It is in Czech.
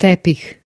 Tepich.